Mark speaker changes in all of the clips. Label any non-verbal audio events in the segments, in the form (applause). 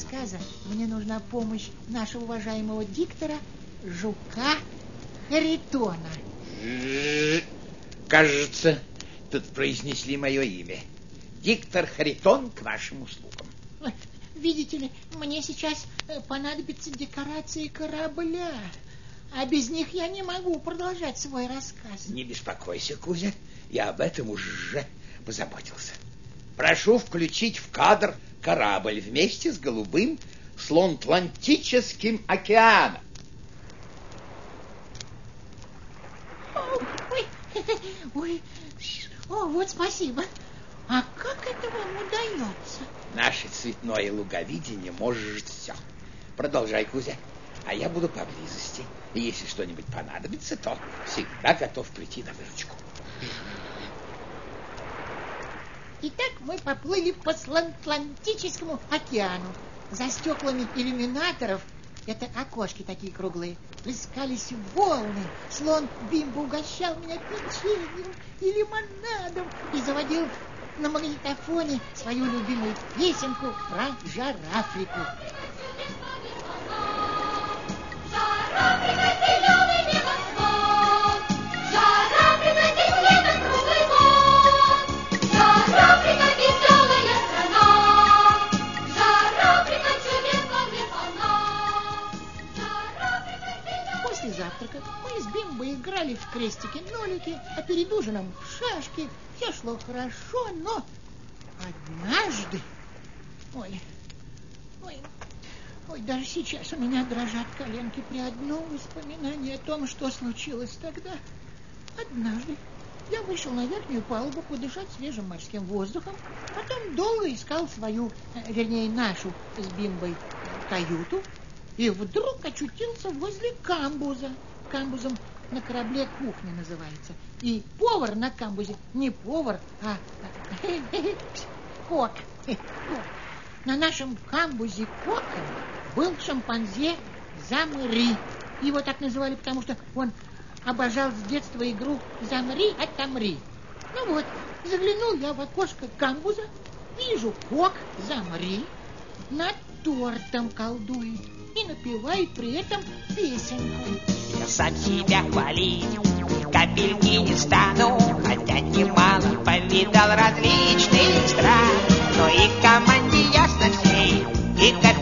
Speaker 1: рассказа мне нужна помощь нашего уважаемого диктора Жука Харитона.
Speaker 2: Кажется, тут произнесли мое имя. Диктор Харитон к вашим услугам.
Speaker 1: Видите ли, мне сейчас э, понадобятся декорации корабля, а без них я не могу продолжать свой рассказ.
Speaker 2: Не беспокойся, Кузя, я об этом уже позаботился. Прошу включить в кадр корабль вместе с голубым слонтлантическим океаном.
Speaker 1: Ой, ой, о, вот спасибо. А как это вам удается?
Speaker 2: Наше цветное луговидение может все. Продолжай, Кузя, а я буду поблизости. И если что-нибудь понадобится, то всегда готов прийти на выручку.
Speaker 1: Итак, мы поплыли по Атлантическому океану. За стеклами иллюминаторов, это окошки такие круглые, плескались волны. Слон Бимба угощал меня печеньем и лимонадом и заводил на магнитофоне свою любимую песенку про Жар-Африку. После играли в крестики-нолики, а перед ужином в шашки. Все шло хорошо, но однажды... Ой, ой, ой, даже сейчас у меня дрожат коленки при одном воспоминании о том, что случилось тогда. Однажды я вышел на верхнюю палубу подышать свежим морским воздухом, потом долго искал свою, э, вернее, нашу с Бимбой каюту, и вдруг очутился возле камбуза. Камбузом на корабле кухня называется. И повар на камбузе не повар, а (laughs) кок. (laughs) На нашем камбузе коком был шимпанзе Замри. Его так называли, потому что он обожал с детства игру «Замри, отомри». Ну вот, заглянул я в окошко камбуза, вижу кок «Замри» над тортом колдует и напевает при этом песенку.
Speaker 3: Я сам себя хвалить капельки не стану, хотя немало повидал различных стран. Но и команде ясно всей, и капитану,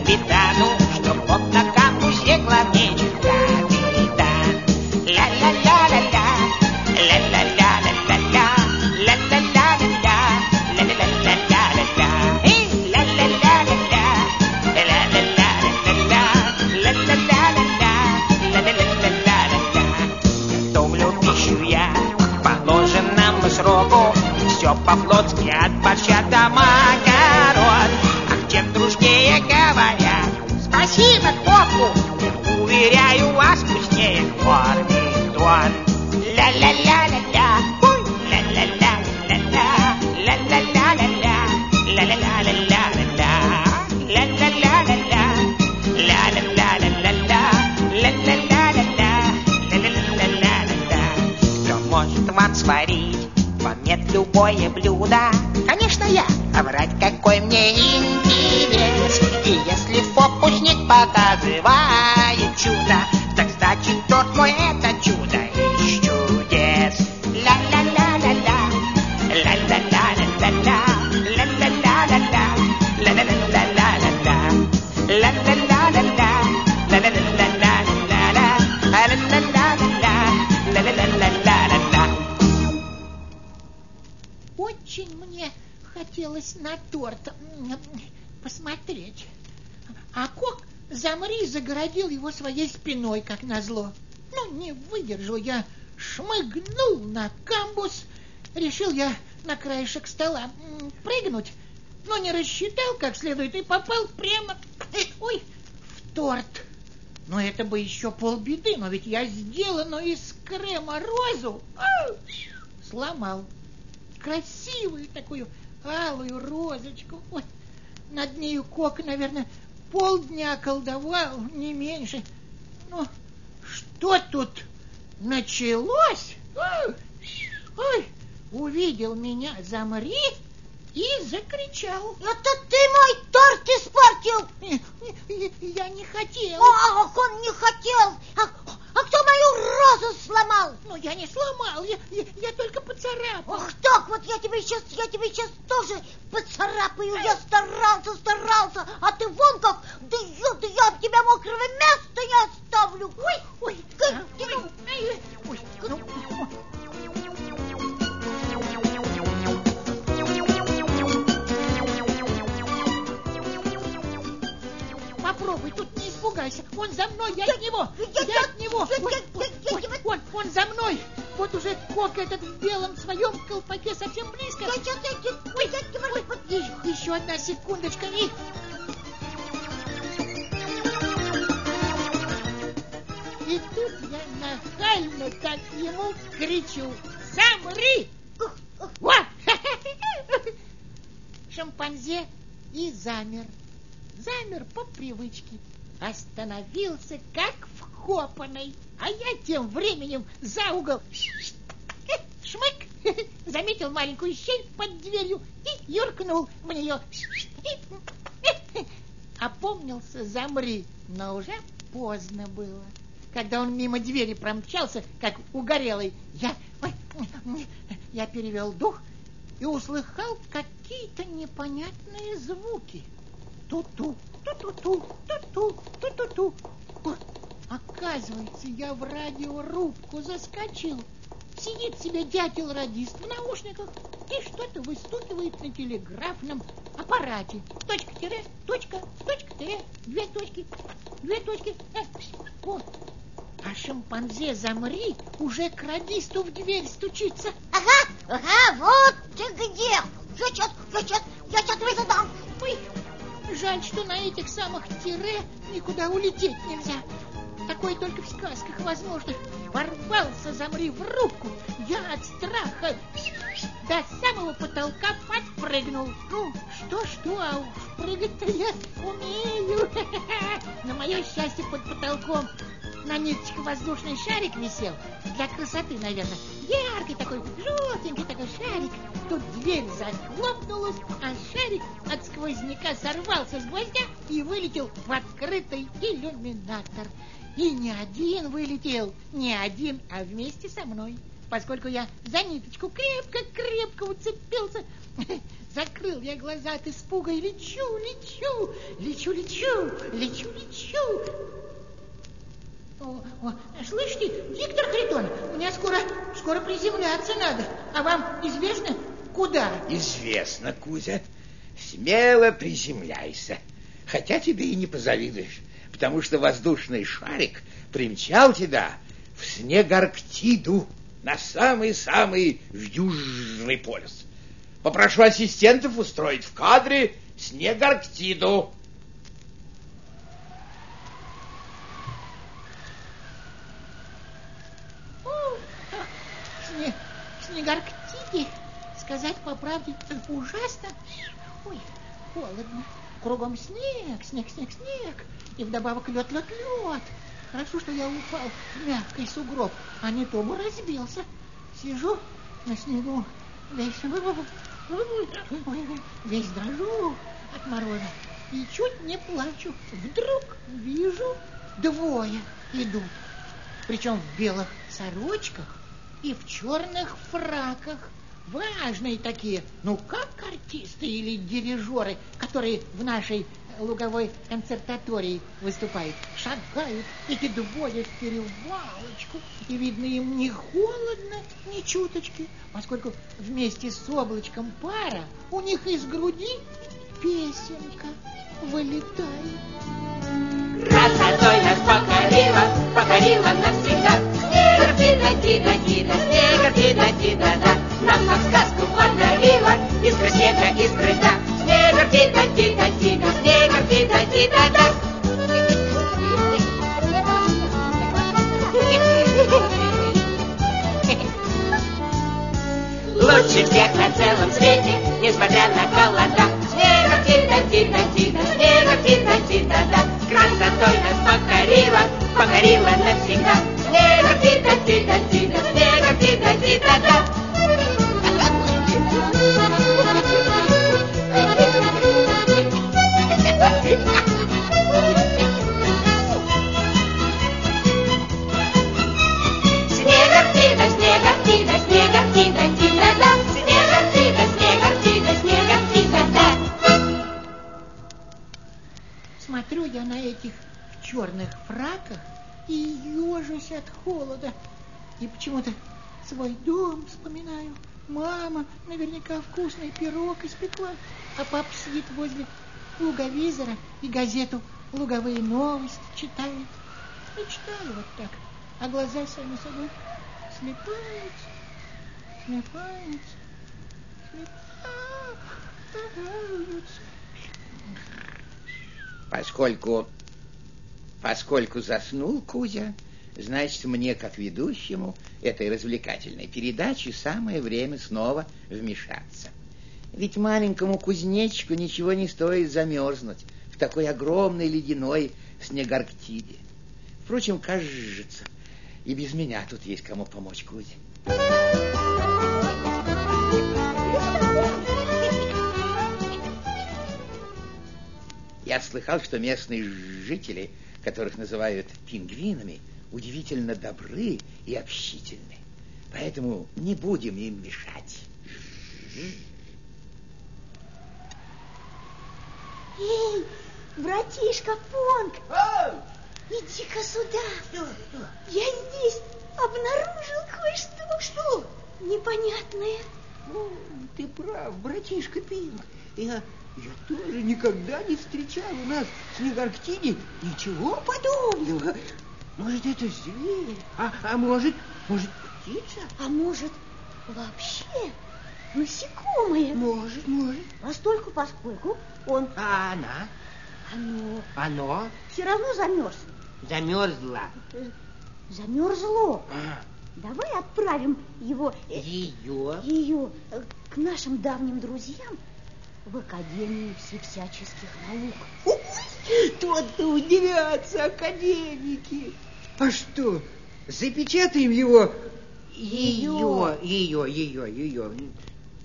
Speaker 1: хотелось на торт посмотреть. А кок замри загородил его своей спиной, как назло. Ну, не выдержал я, шмыгнул на камбус. Решил я на краешек стола прыгнуть, но не рассчитал как следует и попал прямо э, ой, в торт. Но это бы еще полбеды, но ведь я сделанную из крема розу сломал красивую такую алую розочку. Ой, над нею Кока, наверное, полдня колдовал, не меньше. Ну, что тут началось? Ой, увидел меня, замри и закричал.
Speaker 4: Это ты мой торт испортил! Я не хотел. Ах, он не хотел!
Speaker 1: Упал, я, я, я только поцарапал.
Speaker 4: Ах так, вот я тебе сейчас, я тебе сейчас тоже поцарапаю. Я старался, старался, а ты вон как, да я, да я от тебя мокрого места не оставлю.
Speaker 1: Ой, ой,
Speaker 4: Как
Speaker 1: а,
Speaker 4: ты, ну,
Speaker 1: ой, ой, ну, Попробуй, тут не испугайся. Он за мной, я, от Кок этот в белом своем колпаке совсем близко.
Speaker 4: сейчас, я, я,
Speaker 1: Ой,
Speaker 4: я тебя
Speaker 1: ой, и- еще одна секундочка. И... И тут я нахально так ему кричу. Замри! (laughs) Шимпанзе и замер. Замер по привычке. Остановился, как вкопанный. А я тем временем за угол (laughs) шмык (laughs) заметил маленькую щель под дверью и юркнул в нее. (laughs) Опомнился, замри, но уже поздно было. Когда он мимо двери промчался, как угорелый, я, я перевел дух и услыхал какие-то непонятные звуки. Ту-ту, ту-ту-ту, ту-ту, ту-ту-ту. Оказывается, я в радиорубку заскочил. Сидит себе дятел-радист в наушниках и что-то выстукивает на телеграфном аппарате. Точка-тире, точка, точка-тире, две точки, две точки. Э, вот. А шимпанзе замри уже к радисту в дверь стучится.
Speaker 4: Ага, ага, вот ты где. Я сейчас, я сейчас, я сейчас тебе задам.
Speaker 1: Ой, жаль, что на этих самых тире никуда улететь нельзя. Такое только в сказках возможно. Ворвался, замри в руку. Я от страха до самого потолка подпрыгнул. Ну, что-что, а прыгать-то я умею. (laughs) На мое счастье, под потолком на ниточке воздушный шарик висел. Для красоты, наверное. Яркий такой, желтенький такой шарик. Тут дверь захлопнулась, а шарик от сквозняка сорвался с гвоздя и вылетел в открытый иллюминатор. И не один вылетел, не один, а вместе со мной. Поскольку я за ниточку крепко-крепко уцепился, (laughs) закрыл я глаза от испуга и лечу, лечу, лечу, лечу, лечу, лечу. О, о, слышите, Виктор Харитон, мне скоро, скоро приземляться надо. А вам известно, куда?
Speaker 2: Известно, Кузя. Смело приземляйся. Хотя тебе и не позавидуешь, потому что воздушный шарик примчал тебя в Снегарктиду на самый-самый южный полюс. Попрошу ассистентов устроить в кадре Снегарктиду.
Speaker 1: О, сне, снегарктиде, сказать по правде, ужасно. Ой, холодно. Кругом снег, снег, снег, снег. И вдобавок лед, лед, лед. Хорошо, что я упал в мягкий сугроб, а не то бы разбился. Сижу на снегу, весь, весь дрожу от мороза и чуть не плачу. Вдруг вижу, двое идут причем в белых сорочках и в черных фраках. Важные такие, ну как артисты или дирижеры, которые в нашей луговой концертатории выступают. Шагают эти двое в перевалочку, и видно им не холодно, ни чуточки, поскольку вместе с облачком пара у них из груди песенка вылетает.
Speaker 3: Красотой нас покорила, покорила навсегда. Тида, тида, снегом тида, тида, да. Нам как сказку подарила, искра снега, искры льда. Снегом тида, тида, тида, снегом тида, тида, да. Лучше всех на целом свете, несмотря на холода. Снегом тида, тида, тида, снегом тида, тида, да. Красотой нас покорила, покорила навсегда.
Speaker 1: Свой дом вспоминаю. Мама наверняка вкусный пирог испекла, а папа сидит возле луговизора и газету «Луговые новости» читает. Мечтаю вот так, а глаза сами собой слепаются, слепаются, слепаются.
Speaker 2: Поскольку, поскольку заснул Кузя, значит, мне, как ведущему этой развлекательной передачи, самое время снова вмешаться. Ведь маленькому кузнечику ничего не стоит замерзнуть в такой огромной ледяной снегарктиде. Впрочем, кажется, и без меня тут есть кому помочь Кузе. Я слыхал, что местные жители, которых называют пингвинами, удивительно добры и общительны. Поэтому не будем им мешать.
Speaker 4: Эй, братишка Понг,
Speaker 5: А,
Speaker 4: иди-ка сюда.
Speaker 5: что, что?
Speaker 4: Я здесь обнаружил кое-что.
Speaker 5: Что?
Speaker 4: Непонятное.
Speaker 5: Ну, ты прав, братишка Пинг. Я, я тоже никогда не встречал у нас в Снегарктиде ничего подобного. Может, это зверь, а, а может, может, птица?
Speaker 4: А может, вообще насекомое?
Speaker 5: Может, может.
Speaker 4: Постольку, поскольку он,
Speaker 5: А она?
Speaker 4: оно,
Speaker 5: Оно
Speaker 4: все равно замерз.
Speaker 5: замерзла.
Speaker 4: Замерзло.
Speaker 5: А,
Speaker 4: Давай отправим его, э,
Speaker 5: ее
Speaker 4: ее э, к нашим давним друзьям в Академию всяческих наук.
Speaker 5: Тот-то удивятся академики. А что, запечатаем его? Ее, ее, ее, ее.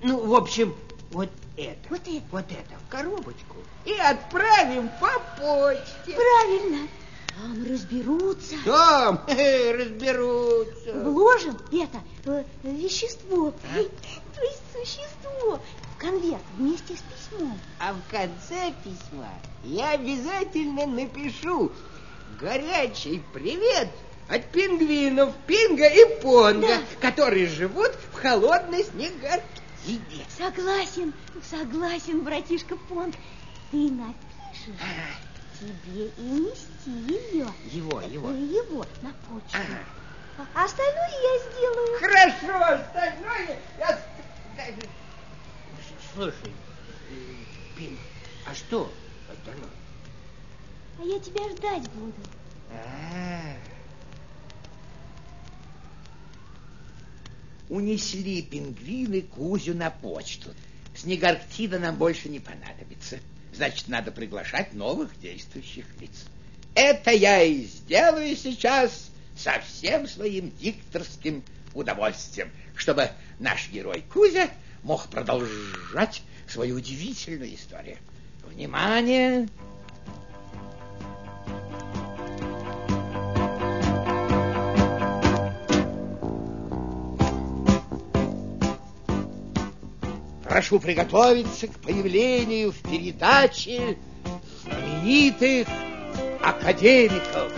Speaker 5: Ну, в общем, вот это.
Speaker 4: Вот это.
Speaker 5: Вот это в коробочку. И отправим по почте.
Speaker 4: Правильно. Там разберутся.
Speaker 5: Там (laughs) разберутся.
Speaker 4: Вложим это э, вещество, то есть существо, в конверт вместе с письмом.
Speaker 5: А в конце письма я обязательно напишу горячий привет от пингвинов Пинга и Понга,
Speaker 4: Да.
Speaker 5: которые живут в холодной снегарктиде.
Speaker 4: Согласен, согласен, братишка Понг. Ты напишешь, тебе и нести ее.
Speaker 5: Его, его.
Speaker 4: Э, Его на почту.
Speaker 5: Ага.
Speaker 4: А остальное я сделаю.
Speaker 5: Хорошо, остальное я... с- Слушай, э, Пинг, а что ну?
Speaker 4: А я тебя ждать буду.
Speaker 5: А,
Speaker 2: Унесли пингвины Кузю на почту. Снегарктида нам больше не понадобится. Значит, надо приглашать новых действующих лиц. Это я и сделаю сейчас со всем своим дикторским удовольствием, чтобы наш герой Кузя мог продолжать свою удивительную историю. Внимание! Прошу приготовиться к появлению в передаче знаменитых академиков.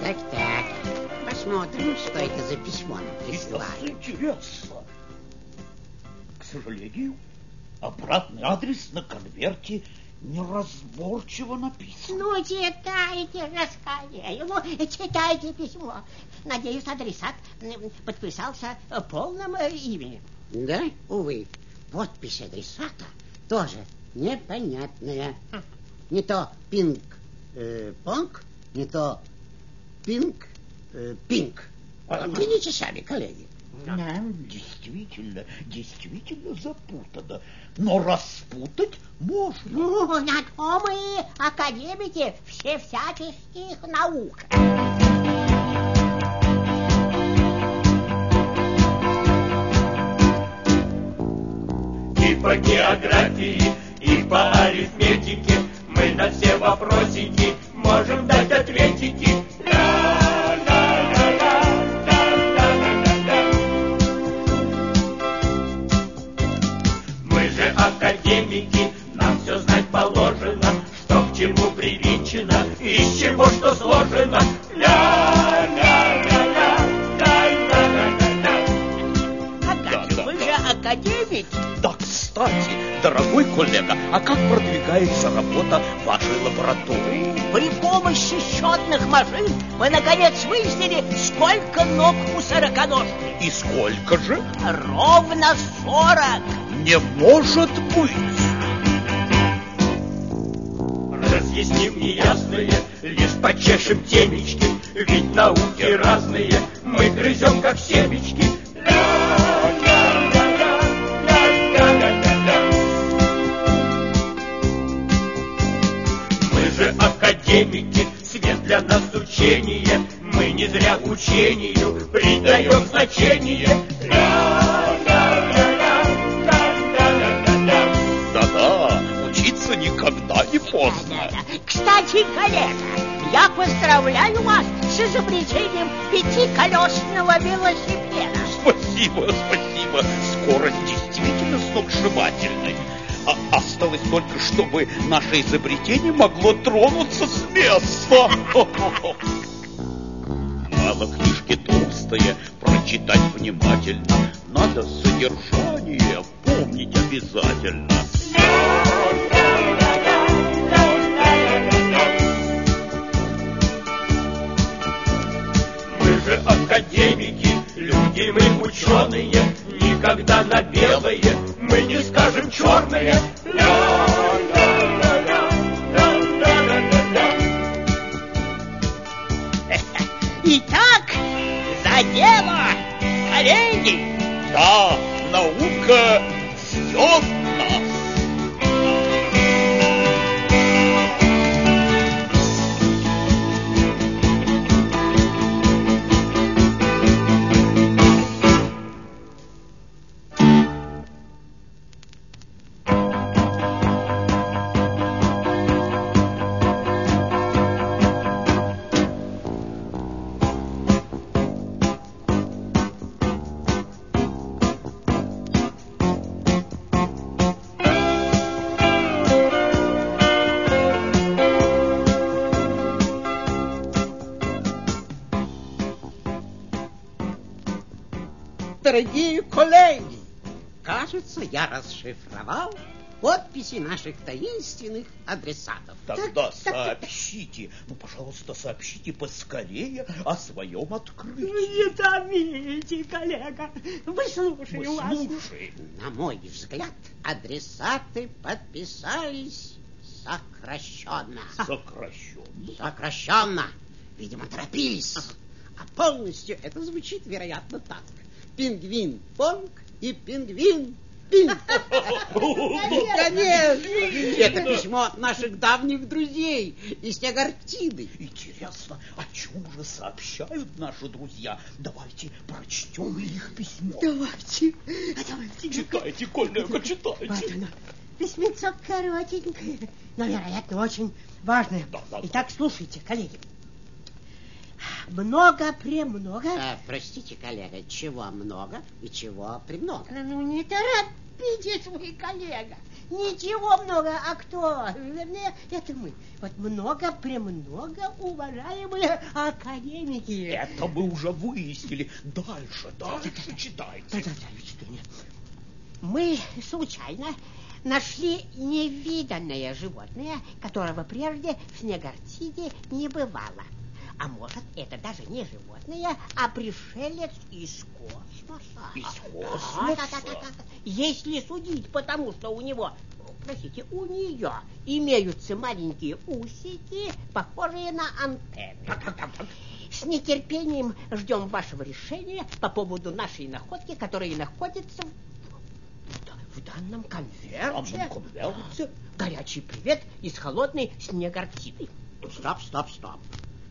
Speaker 6: Так, так. Посмотрим, что это за письмо нам присылают.
Speaker 7: Интересно. К сожалению, обратный адрес на конверте неразборчиво написан.
Speaker 3: Ну, читайте скорее. Ну, читайте письмо. Надеюсь, адресат подписался полным э, именем.
Speaker 6: Да, увы, подпись адресата тоже непонятная. Не то пинг э, не то пинг э, пинг. Видите сами, коллеги.
Speaker 7: Да, действительно, действительно запутано. Но распутать можно.
Speaker 3: Ну, на то мы академики все всяческих наук.
Speaker 8: И по географии, и по арифметике Мы на все вопросики можем дать ответики. Ля
Speaker 6: мы наконец выяснили, сколько ног у сороконожки.
Speaker 7: И сколько же?
Speaker 6: Ровно сорок.
Speaker 7: Не может быть!
Speaker 8: Разъясним неясное, лишь почешем темечки, Ведь науки
Speaker 7: никогда не поздно.
Speaker 6: Кстати, коллега, я поздравляю вас с изобретением пятиколесного велосипеда.
Speaker 7: Спасибо, спасибо. Скорость действительно сногсшибательной. А осталось только, чтобы наше изобретение могло тронуться с места. Мало книжки толстые, прочитать внимательно. Надо содержание помнить обязательно.
Speaker 8: Академики, люди мы ученые, никогда на белое мы не скажем ля-ля-ля-ля-ля.
Speaker 6: Итак, за дело, коллеги!
Speaker 7: Да, наука ждет
Speaker 6: Дорогие коллеги, кажется, я расшифровал подписи наших таинственных адресатов.
Speaker 7: Тогда сообщите, ну, пожалуйста, сообщите поскорее о своем открытии.
Speaker 6: Не томите, коллега,
Speaker 7: Мы
Speaker 6: выслушаю вас.
Speaker 7: слушаем.
Speaker 6: На мой взгляд, адресаты подписались сокращенно.
Speaker 7: Сокращенно.
Speaker 6: Сокращенно. Видимо, торопились. А полностью это звучит, вероятно, так. Пингвин Понг и пингвин Пинг. Конечно. Это письмо наших давних друзей из Снегартиды.
Speaker 7: Интересно, о чем же сообщают наши друзья? Давайте прочтем их письмо.
Speaker 9: Давайте, давайте.
Speaker 7: Читайте, коллега, читайте.
Speaker 9: Вот оно. Письмецо коротенькое, но, вероятно, очень важное.
Speaker 7: Да, да, да.
Speaker 9: Итак, слушайте, коллеги. Много, премного.
Speaker 6: А, простите, коллега, чего много и чего премного?
Speaker 9: Ну, не торопитесь вы, коллега. Ничего много, а кто? Вернее, это мы. Вот много, премного, уважаемые академики.
Speaker 7: Это мы уже выяснили. Дальше, дальше читайте.
Speaker 9: Да-да-да, чтение. Мы случайно нашли невиданное животное, которого прежде в Снегартиде не бывало. А может, это даже не животное, а пришелец из космоса.
Speaker 7: Из
Speaker 9: Да,
Speaker 7: космоса?
Speaker 9: да, да, да, да. Если судить, потому что у него, простите, у нее имеются маленькие усики, похожие на антенны. С нетерпением ждем вашего решения по поводу нашей находки, которая находится в, в данном конверте.
Speaker 7: конверте?
Speaker 9: Горячий привет из холодной Снегартиды.
Speaker 6: Стоп, стоп, стоп.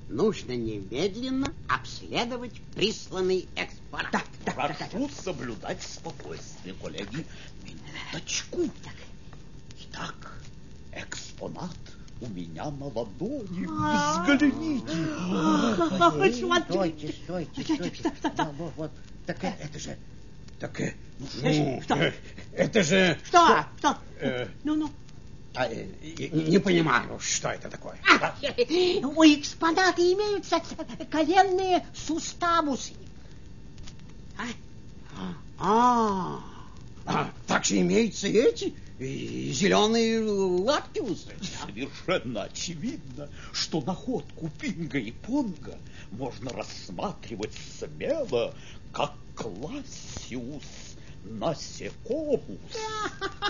Speaker 6: Нужно немедленно обследовать присланный экспонат.
Speaker 9: Да, да, да, да, да.
Speaker 7: Прошу соблюдать спокойствие, коллеги. Минуточку. Итак, экспонат у меня на ладони. Взгляните.
Speaker 6: Стойте, стойте, стойте. Да, вот, вот. Так э- это же... Так, ну,
Speaker 9: Что?
Speaker 6: э, это же...
Speaker 9: Что? Что? Ну, ну.
Speaker 6: А, э, э, не понимаю, что это такое.
Speaker 9: А, у экспоната имеются коленные суставусы.
Speaker 6: А, а, так же имеются эти и зеленые лактиусы.
Speaker 7: Совершенно очевидно, что находку Пинга и Понга можно рассматривать смело, как классиус насекомус.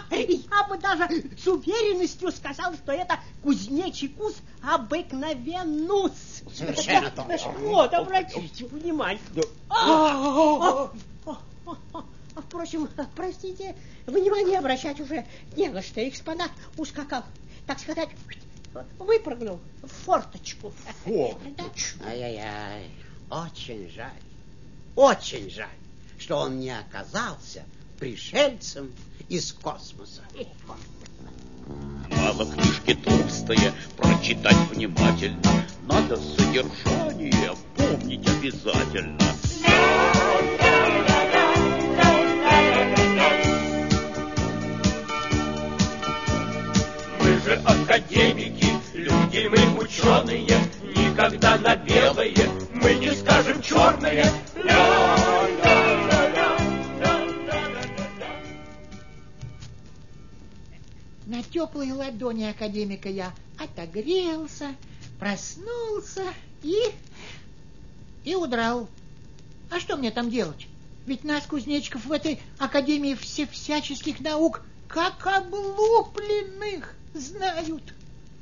Speaker 7: (laughs)
Speaker 9: Я бы даже с уверенностью сказал, что это кузнечий кус обыкновеннус.
Speaker 6: Совершенно точно.
Speaker 9: Вот, обратите внимание. А, а, а, а, Впрочем, простите, внимание обращать уже не на что. Экспонат ускакал, так сказать, выпрыгнул в форточку.
Speaker 7: Форточку.
Speaker 6: Ай-яй-яй, очень жаль, очень жаль, что он не оказался пришельцем из космоса.
Speaker 7: Мало книжки толстая, прочитать внимательно. Надо содержание помнить обязательно.
Speaker 8: Мы же академики, люди мы ученые, Никогда на белое мы не скажем черное.
Speaker 1: На теплые ладони академика я отогрелся, проснулся и... и удрал. А что мне там делать? Ведь нас, кузнечиков, в этой академии все всяческих наук как облупленных знают.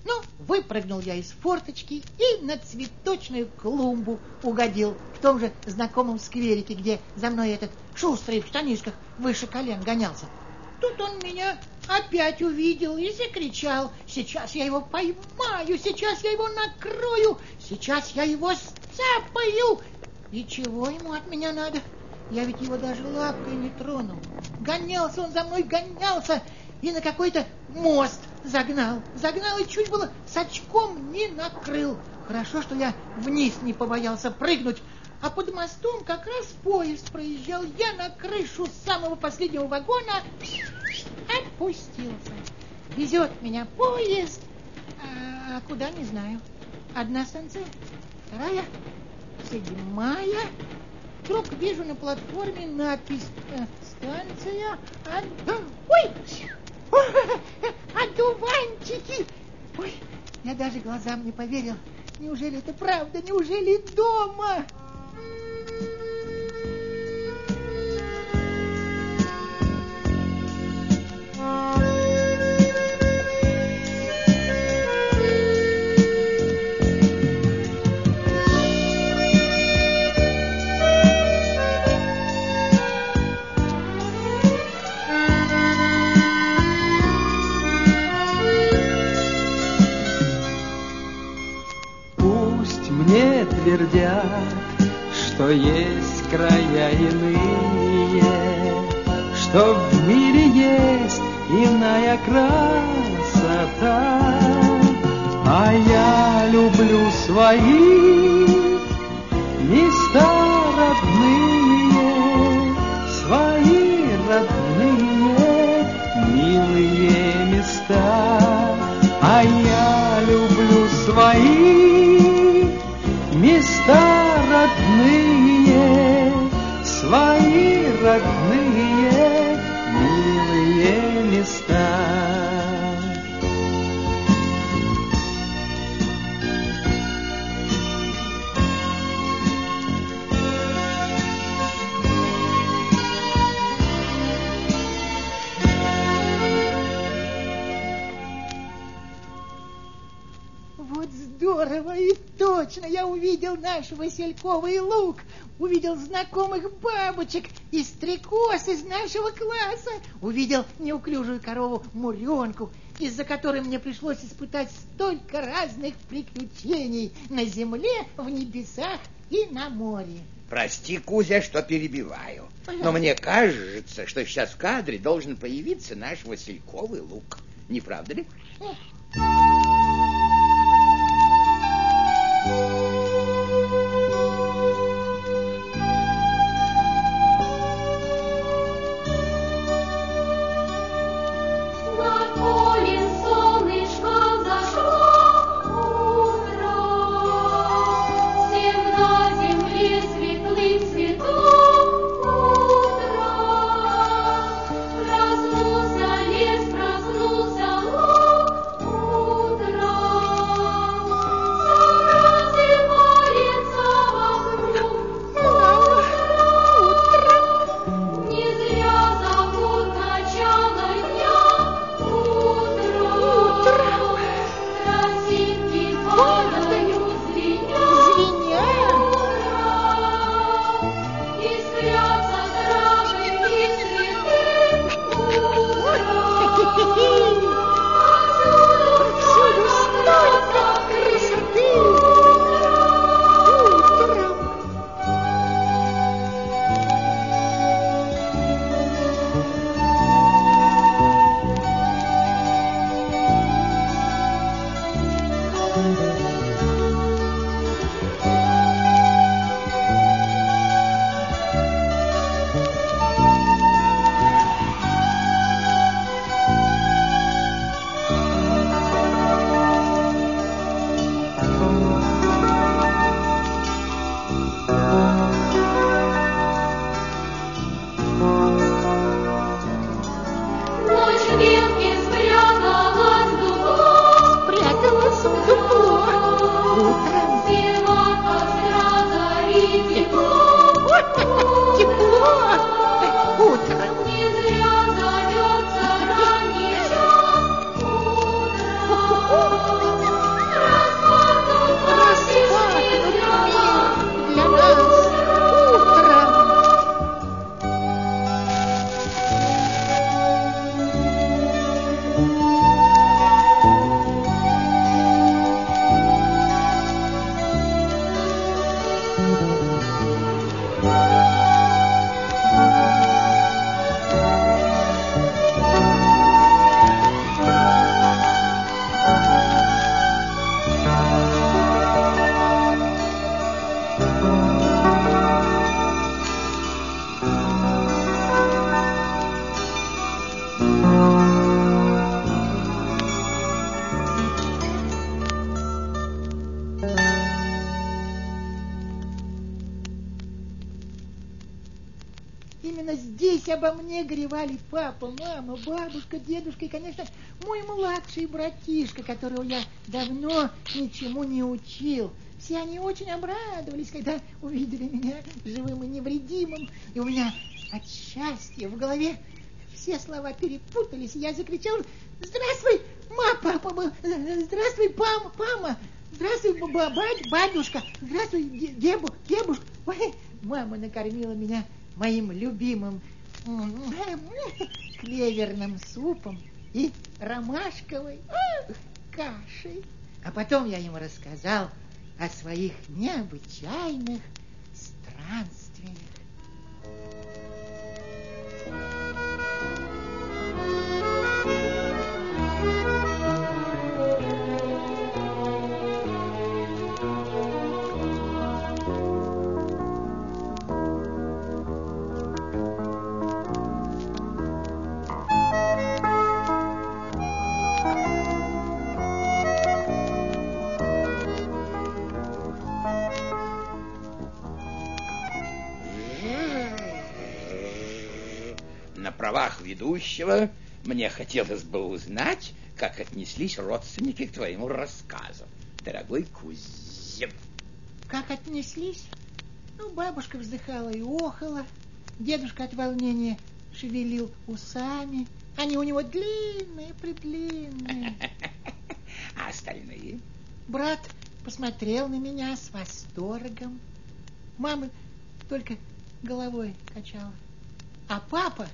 Speaker 1: Ну, выпрыгнул я из форточки и на цветочную клумбу угодил в том же знакомом скверике, где за мной этот шустрый в штанишках выше колен гонялся. Тут он меня опять увидел и закричал. Сейчас я его поймаю, сейчас я его накрою, сейчас я его сцапаю. И чего ему от меня надо? Я ведь его даже лапкой не тронул. Гонялся он за мной, гонялся и на какой-то мост загнал. Загнал и чуть было с очком не накрыл. Хорошо, что я вниз не побоялся прыгнуть, а под мостом как раз поезд проезжал. Я на крышу самого последнего вагона опустился. Везет меня поезд, а куда не знаю. Одна станция, вторая, седьмая. Вдруг вижу на платформе надпись э, «Станция Аду...» Ой! (laughs) Одуванчики! Ой, я даже глазам не поверил. Неужели это правда? Неужели дома? Точно я увидел наш Васильковый лук, увидел знакомых бабочек и стрекоз из нашего класса, увидел неуклюжую корову Муренку, из-за которой мне пришлось испытать столько разных приключений на земле, в небесах и на море.
Speaker 2: Прости, Кузя, что перебиваю. Но мне кажется, что сейчас в кадре должен появиться наш Васильковый лук. Не правда ли?
Speaker 10: На
Speaker 1: обо мне горевали папа, мама, бабушка, дедушка и, конечно, мой младший братишка, которого я давно ничему не учил. Все они очень обрадовались, когда увидели меня живым и невредимым. И у меня от счастья в голове все слова перепутались. Я закричал «Здравствуй, ма, папа, здравствуй, пам, пама, здравствуй, ба- ба- бать- батюшка, здравствуй, де- дебу, дебушка». Ой, мама накормила меня моим любимым клеверным супом и ромашковой кашей. А потом я ему рассказал о своих необычайных странствиях.
Speaker 2: Ведущего мне хотелось бы узнать, как отнеслись родственники к твоему рассказу, дорогой Кузя.
Speaker 1: Как отнеслись? Ну, бабушка вздыхала и охала, дедушка от волнения шевелил усами. Они у него длинные, предлинные. (laughs)
Speaker 2: А остальные?
Speaker 1: Брат посмотрел на меня с восторгом. Мама только головой качала. А папа,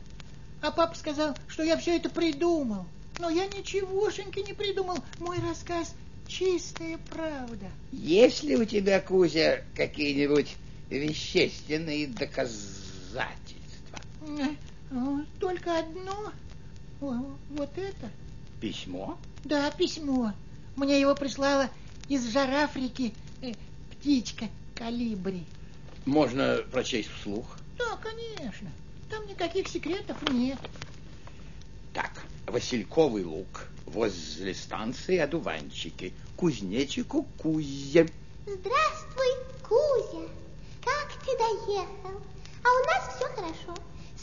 Speaker 1: а папа сказал, что я все это придумал. Но я ничегошеньки не придумал. Мой рассказ чистая правда.
Speaker 2: Есть ли у тебя, Кузя, какие-нибудь вещественные доказательства?
Speaker 1: Э, Только одно. Вот это.
Speaker 2: Письмо?
Speaker 1: Да, письмо. Мне его прислала из Жарафрики э, птичка Калибри.
Speaker 2: Можно прочесть вслух.
Speaker 1: Да, конечно. Там никаких секретов нет.
Speaker 2: Так, Васильковый луг возле станции Одуванчики. Кузнечику Кузе.
Speaker 11: Здравствуй, Кузя. Как ты доехал? А у нас все хорошо.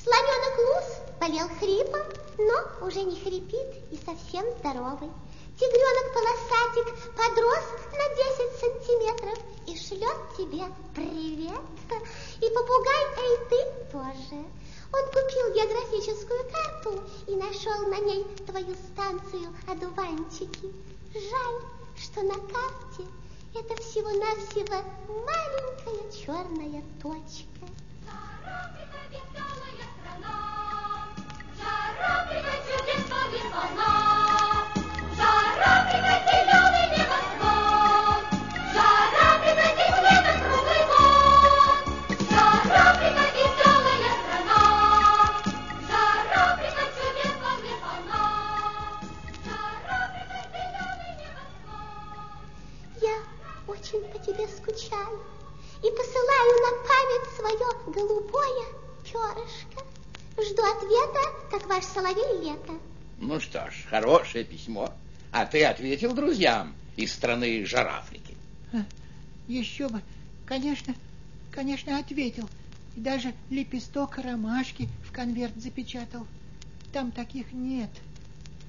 Speaker 11: Слоненок Лус болел хрипом, но уже не хрипит и совсем здоровый. Тигренок Полосатик подрос на 10 сантиметров и шлет тебе привет. И попугай Эй, ты тоже. Он купил географическую карту и нашел на ней твою станцию одуванчики. Жаль, что на карте это всего-навсего маленькая черная точка. Голубое перышко. Жду ответа, как ваш соловей лето.
Speaker 2: Ну что ж, хорошее письмо. А ты ответил друзьям из страны Жарафрики.
Speaker 1: Еще бы, конечно, конечно, ответил. И даже лепесток ромашки в конверт запечатал. Там таких нет.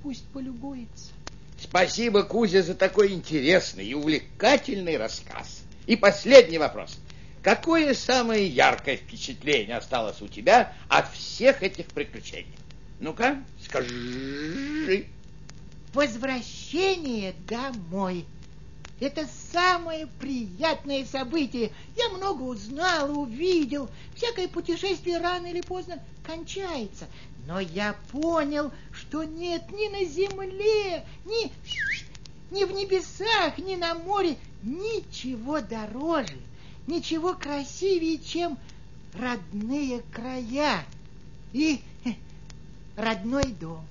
Speaker 1: Пусть полюбуется.
Speaker 2: Спасибо, Кузя, за такой интересный и увлекательный рассказ. И последний вопрос. Какое самое яркое впечатление осталось у тебя от всех этих приключений? Ну-ка, скажи.
Speaker 1: Возвращение домой. Это самое приятное событие. Я много узнал, увидел. Всякое путешествие рано или поздно кончается. Но я понял, что нет ни на земле, ни, ни в небесах, ни на море ничего дороже, ничего красивее, чем родные края и родной дом.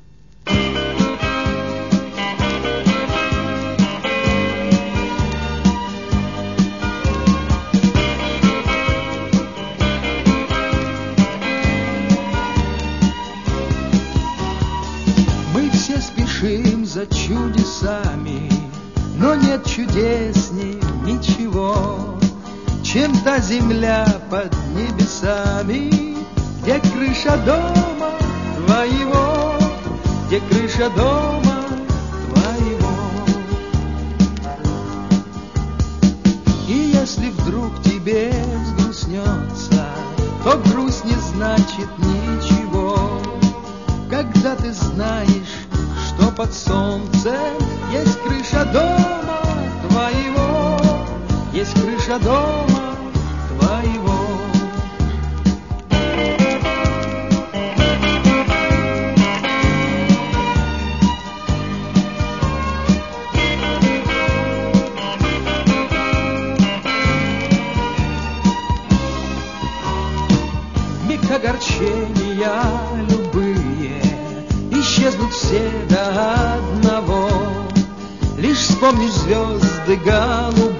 Speaker 12: Мы все спешим за чудесами, но нет чудесней ничего, чем та земля под небесами, где крыша дома твоего, где крыша дома твоего. И если вдруг тебе взгрустнется, то грусть не значит ничего, когда ты знаешь, что под солнцем есть крыша дома твоего, есть крыша дома огорчения любые Исчезнут все до одного. Лишь вспомнишь звезды голубые